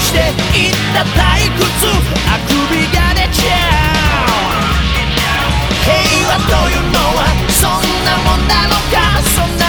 していった退屈。あくびが出ちゃう。平和というのはそんなもんなのか。そんな